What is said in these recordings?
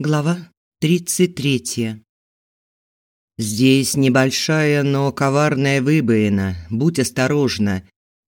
Глава 33. Здесь небольшая, но коварная выбоина. Будь осторожна.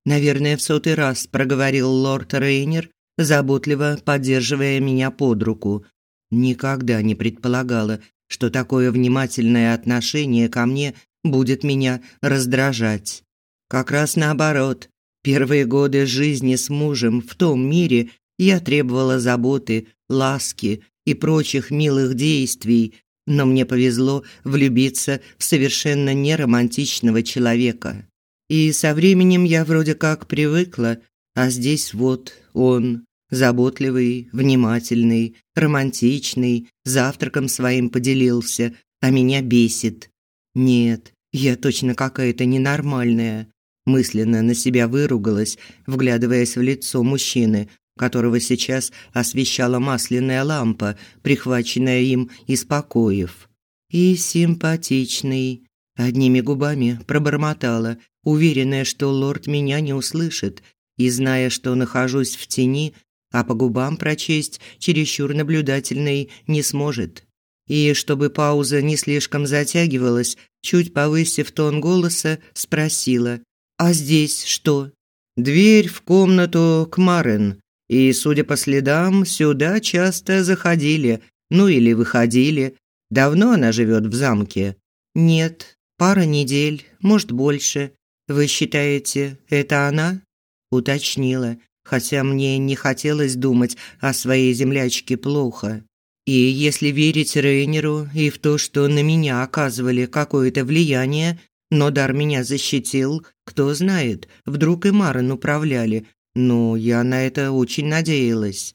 Наверное, в сотый раз проговорил лорд Рейнер, заботливо поддерживая меня под руку. Никогда не предполагала, что такое внимательное отношение ко мне будет меня раздражать. Как раз наоборот. Первые годы жизни с мужем в том мире я требовала заботы, ласки, и прочих милых действий, но мне повезло влюбиться в совершенно неромантичного человека. И со временем я вроде как привыкла, а здесь вот он, заботливый, внимательный, романтичный, завтраком своим поделился, а меня бесит. Нет, я точно какая-то ненормальная. Мысленно на себя выругалась, вглядываясь в лицо мужчины, которого сейчас освещала масляная лампа, прихваченная им из покоев. И симпатичный. Одними губами пробормотала, уверенная, что лорд меня не услышит, и зная, что нахожусь в тени, а по губам прочесть чересчур наблюдательный не сможет. И чтобы пауза не слишком затягивалась, чуть повысив тон голоса, спросила: "А здесь что?" "Дверь в комнату к Марен", и, судя по следам, сюда часто заходили, ну или выходили. Давно она живет в замке? Нет, пара недель, может, больше. Вы считаете, это она? Уточнила, хотя мне не хотелось думать о своей землячке плохо. И если верить Рейнеру и в то, что на меня оказывали какое-то влияние, но дар меня защитил, кто знает, вдруг и Марен управляли, ну, я на это очень надеялась.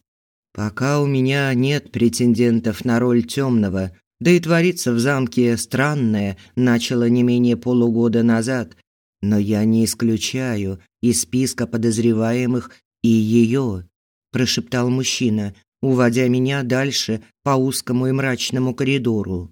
Пока у меня нет претендентов на роль темного, да и творится в замке странное, начало не менее полугода назад, но я не исключаю из списка подозреваемых и ее, прошептал мужчина, уводя меня дальше по узкому и мрачному коридору.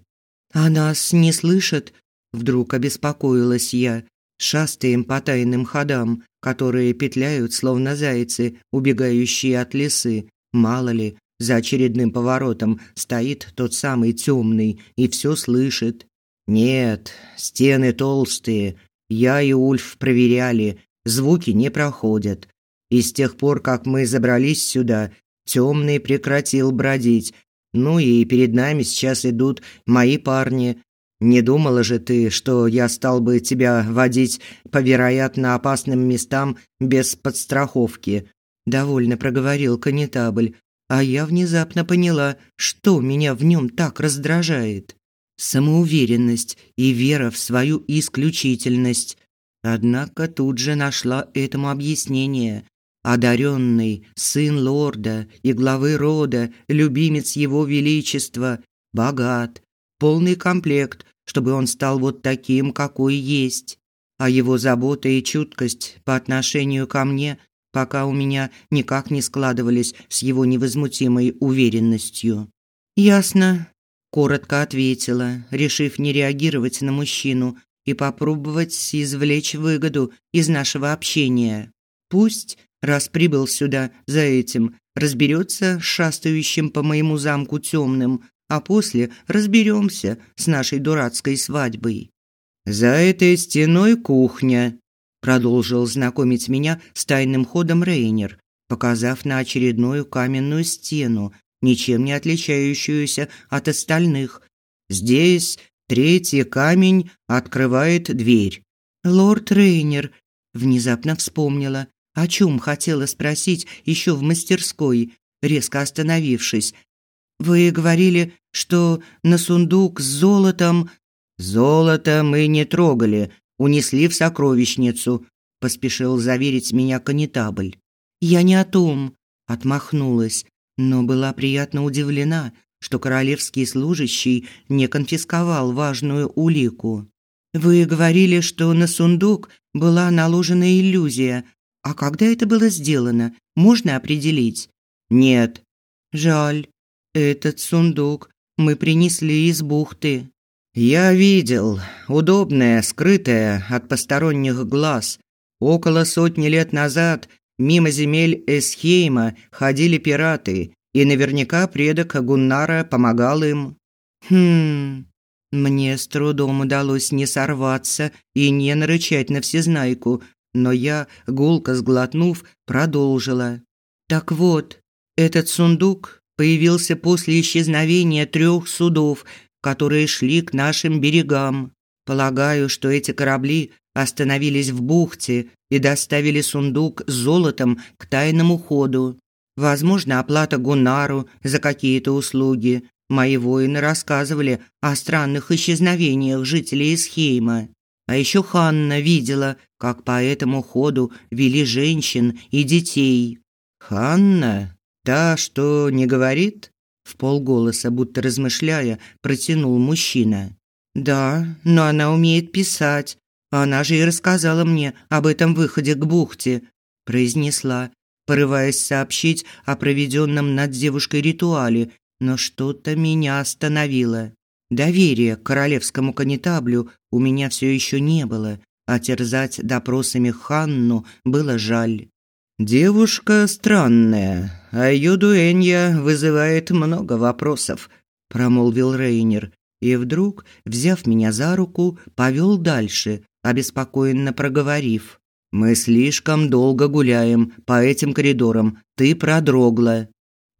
А нас не слышат? Вдруг обеспокоилась я, шастаем по тайным ходам, которые петляют, словно зайцы, убегающие от лисы. Мало ли, за очередным поворотом стоит тот самый темный и все слышит. Нет, стены толстые. Я и Ульф проверяли, звуки не проходят. И с тех пор, как мы забрались сюда, темный прекратил бродить. Ну и перед нами сейчас идут мои парни, не думала же ты, что я стал бы тебя водить по вероятно опасным местам без подстраховки, довольно проговорил конетабль, а я внезапно поняла, что меня в нем так раздражает. Самоуверенность и вера в свою исключительность. Однако тут же нашла этому объяснение. Одаренный, сын лорда и главы рода, любимец его величества, богат, полный комплект, чтобы он стал вот таким, какой есть. А его забота и чуткость по отношению ко мне пока у меня никак не складывались с его невозмутимой уверенностью. Ясно, коротко ответила, решив не реагировать на мужчину и попробовать извлечь выгоду из нашего общения. Пусть, раз прибыл сюда за этим, разберется с шастающим по моему замку темным, а после разберемся с нашей дурацкой свадьбой. За этой стеной кухня, продолжил знакомить меня с тайным ходом Рейнер, показав на очередную каменную стену, ничем не отличающуюся от остальных. Здесь третий камень открывает дверь. Лорд Рейнер внезапно вспомнила, о чем хотела спросить еще в мастерской, резко остановившись, вы говорили, что на сундук с золотом золото мы не трогали, унесли в сокровищницу, поспешил заверить меня конетабль. Я не о том, отмахнулась, но была приятно удивлена, что королевский служащий не конфисковал важную улику. Вы говорили, что на сундук была наложена иллюзия. А когда это было сделано, можно определить? Нет. Жаль. Этот сундук мы принесли из бухты. Я видел, удобная, скрытая от посторонних глаз. Около сотни лет назад мимо земель Эсхейма ходили пираты и наверняка предок Гуннара помогал им. Хм. Мне с трудом удалось не сорваться и не нарычать на всезнайку, но я, гулко сглотнув, продолжила. Так вот, этот сундук появился после исчезновения трех судов, которые шли к нашим берегам. Полагаю, что эти корабли остановились в бухте и доставили сундук с золотом к тайному ходу. Возможно, оплата Гунару за какие-то услуги. Мои воины рассказывали о странных исчезновениях жителей из Хейма. А еще Ханна видела, как по этому ходу вели женщин и детей. Ханна, та, что не говорит, в полголоса, будто размышляя, протянул мужчина. Да, но она умеет писать. Она же и рассказала мне об этом выходе к бухте, произнесла, порываясь сообщить о проведенном над девушкой ритуале, но что-то меня остановило. Доверия к королевскому канитаблю у меня все еще не было, а терзать допросами Ханну было жаль. Девушка странная, а ее дуэнья вызывает много вопросов, промолвил Рейнер, и вдруг, взяв меня за руку, повел дальше, обеспокоенно проговорив: "Мы слишком долго гуляем по этим коридорам. Ты продрогла".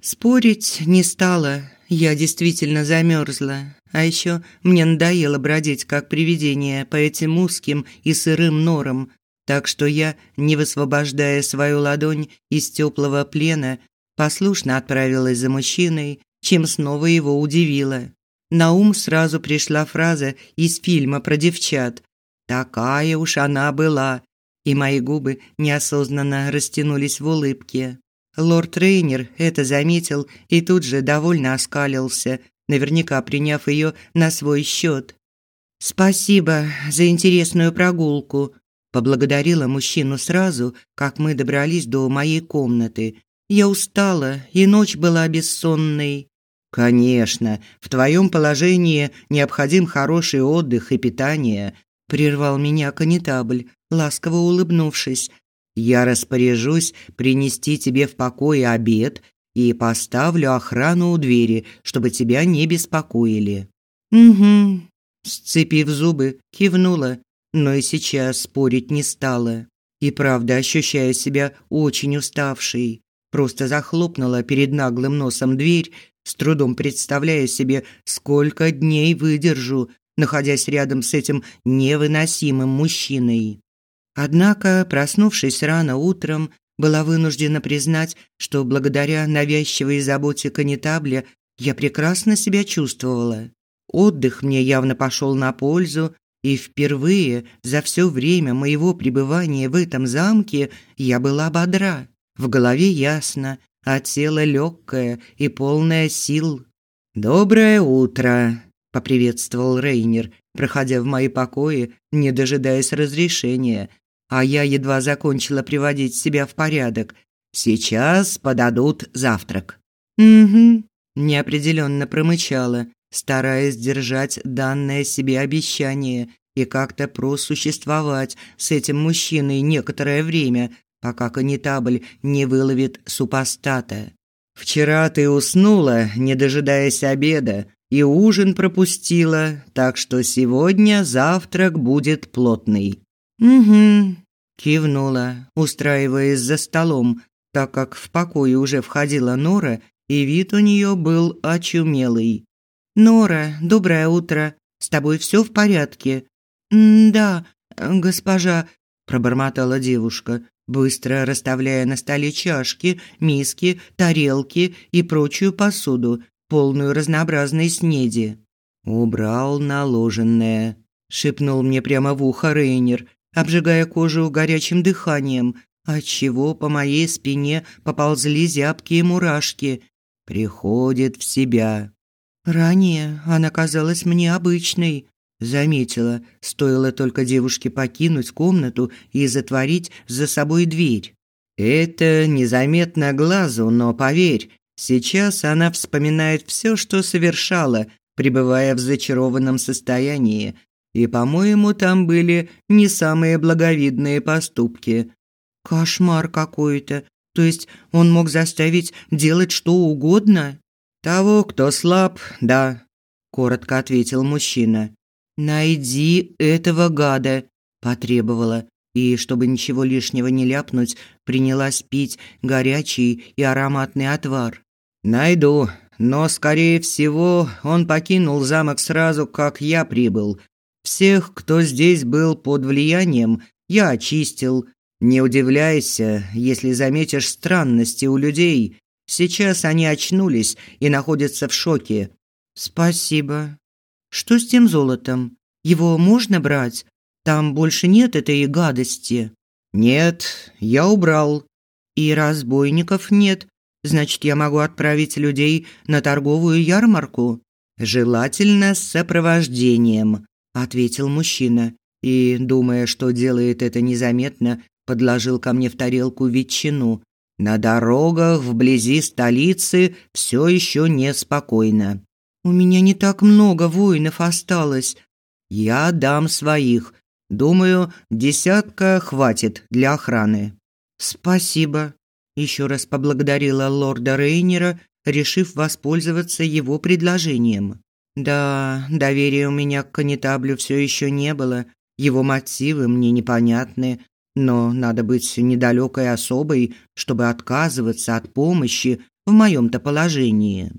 Спорить не стала. Я действительно замерзла. А еще мне надоело бродить как привидение по этим узким и сырым норам, так что я, не высвобождая свою ладонь из теплого плена, послушно отправилась за мужчиной, чем снова его удивила. На ум сразу пришла фраза из фильма про девчат. Такая уж она была, и мои губы неосознанно растянулись в улыбке. Лорд Рейнер это заметил и тут же довольно оскалился, наверняка приняв ее на свой счет. «Спасибо за интересную прогулку», – поблагодарила мужчину сразу, как мы добрались до моей комнаты. «Я устала, и ночь была бессонной». «Конечно, в твоем положении необходим хороший отдых и питание», – прервал меня конетабль, ласково улыбнувшись. «Я распоряжусь принести тебе в покое обед и поставлю охрану у двери, чтобы тебя не беспокоили». «Угу», – сцепив зубы, кивнула, но и сейчас спорить не стала. И правда, ощущая себя очень уставшей, просто захлопнула перед наглым носом дверь, с трудом представляя себе, сколько дней выдержу, находясь рядом с этим невыносимым мужчиной. Однако, проснувшись рано утром, была вынуждена признать, что благодаря навязчивой заботе канитабля я прекрасно себя чувствовала. Отдых мне явно пошел на пользу, и впервые за все время моего пребывания в этом замке я была бодра. В голове ясно, а тело легкое и полное сил. «Доброе утро!» – поприветствовал Рейнер, проходя в мои покои, не дожидаясь разрешения, а я едва закончила приводить себя в порядок. Сейчас подадут завтрак. Угу, неопределенно промычала, стараясь держать данное себе обещание и как-то просуществовать с этим мужчиной некоторое время, пока канитабль не выловит супостата. Вчера ты уснула, не дожидаясь обеда, и ужин пропустила, так что сегодня завтрак будет плотный. Угу, кивнула, устраиваясь за столом, так как в покое уже входила Нора, и вид у нее был очумелый. Нора, доброе утро. С тобой все в порядке? да, госпожа, пробормотала девушка, быстро расставляя на столе чашки, миски, тарелки и прочую посуду, полную разнообразной снеди. Убрал наложенное, шепнул мне прямо в ухо Рейнер, обжигая кожу горячим дыханием, отчего по моей спине поползли зябкие мурашки. Приходит в себя. Ранее она казалась мне обычной, заметила, стоило только девушке покинуть комнату и затворить за собой дверь. Это незаметно глазу, но поверь, сейчас она вспоминает все, что совершала, пребывая в зачарованном состоянии, и, по-моему, там были не самые благовидные поступки. Кошмар какой-то. То есть он мог заставить делать что угодно? Того, кто слаб, да, коротко ответил мужчина. Найди этого гада, потребовала, и чтобы ничего лишнего не ляпнуть, принялась пить горячий и ароматный отвар. Найду, но скорее всего, он покинул замок сразу, как я прибыл. Всех, кто здесь был под влиянием, я очистил. Не удивляйся, если заметишь странности у людей. Сейчас они очнулись и находятся в шоке. Спасибо. Что с тем золотом? Его можно брать? Там больше нет этой гадости. Нет, я убрал. И разбойников нет. Значит, я могу отправить людей на торговую ярмарку. Желательно с сопровождением, ответил мужчина и, думая, что делает это незаметно, подложил ко мне в тарелку ветчину. На дорогах вблизи столицы все еще неспокойно. У меня не так много воинов осталось. Я дам своих. Думаю, десятка хватит для охраны. Спасибо. Еще раз поблагодарила лорда Рейнера, решив воспользоваться его предложением. Да, доверия у меня к канитаблю все еще не было. Его мотивы мне непонятны, но надо быть недалекой особой, чтобы отказываться от помощи в моем-то положении.